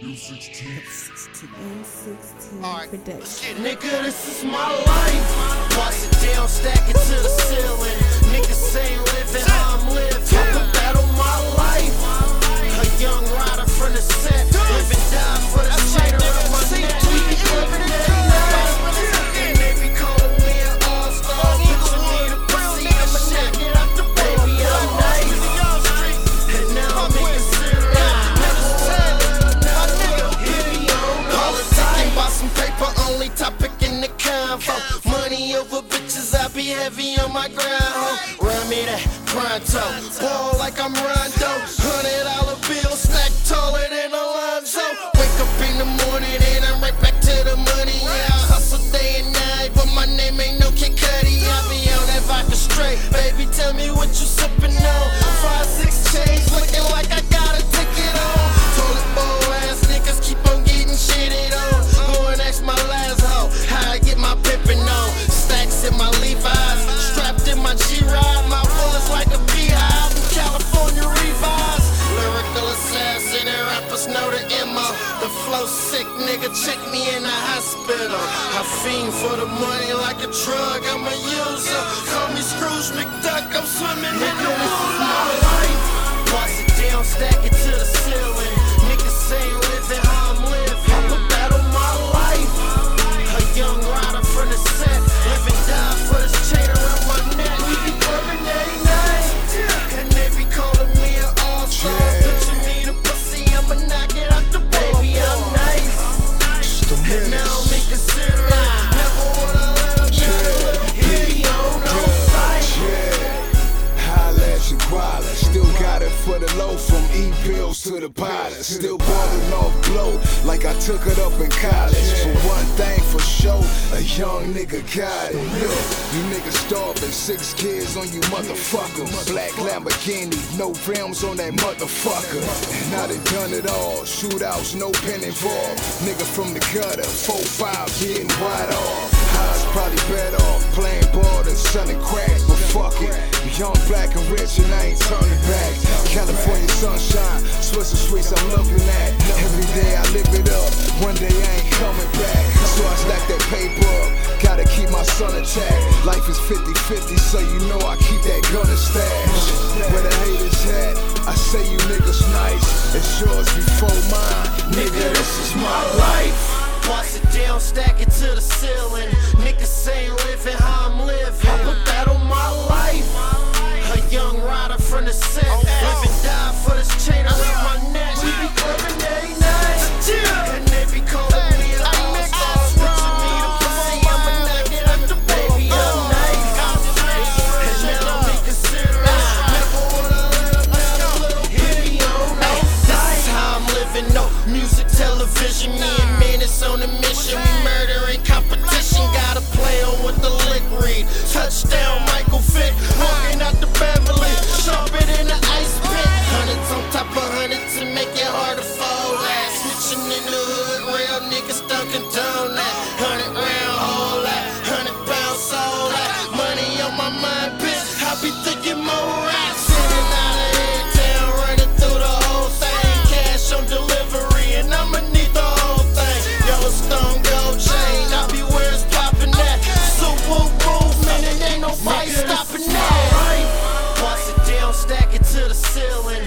16. 16 and 16 Alright, production. Nigga, this is my life. Bust it down, stack it to the ceiling. Niggas ain't living how I'm living. Be heavy on my grind. Ho. Run me that pronto, ball like I'm Rondo. Hundred dollar bill stacked taller than Alonzo. Wake up in the morning sick nigga, check me in the hospital. I fiend for the money like a drug, I'm a user. Call me Scrooge McDuck, I'm swimming in the To the pilot. Still balling off blow like I took it up in college. For one thing for sure, a young nigga got it. Look, you niggas starving, six kids on you motherfuckers. Black Lamborghini, no rims on that motherfucker. And I done done it all. Shootouts, no pen involved. Nigga from the gutter, 4-5 getting wide off. Highs probably better off playing ball than selling crack, but fuck it. Young, black, and rich, and I ain't turning back. California sunshine, Swiss and sweets I'm looking at. Every day I live it up, one day I ain't coming back. So I stack that paper up, gotta keep my son in. Life is 50 50, so you know I keep that gun in stash. Where the haters at, I say you niggas nice. It's yours before mine, nigga, this is my life. Bust it down, stack it to the ceiling. Niggas ain't dunking donut. Hundred round that. Hundred pounds that. Money on my mind, bitch. I be thinking more racks. Sitting out of town, running through the whole thing. Cash on delivery, and I'ma need the whole thing. Yellowstone gold chain, I be where it's poppin' at. Super movement, and ain't no fight stopping that. Bust it down, stack it to the ceiling.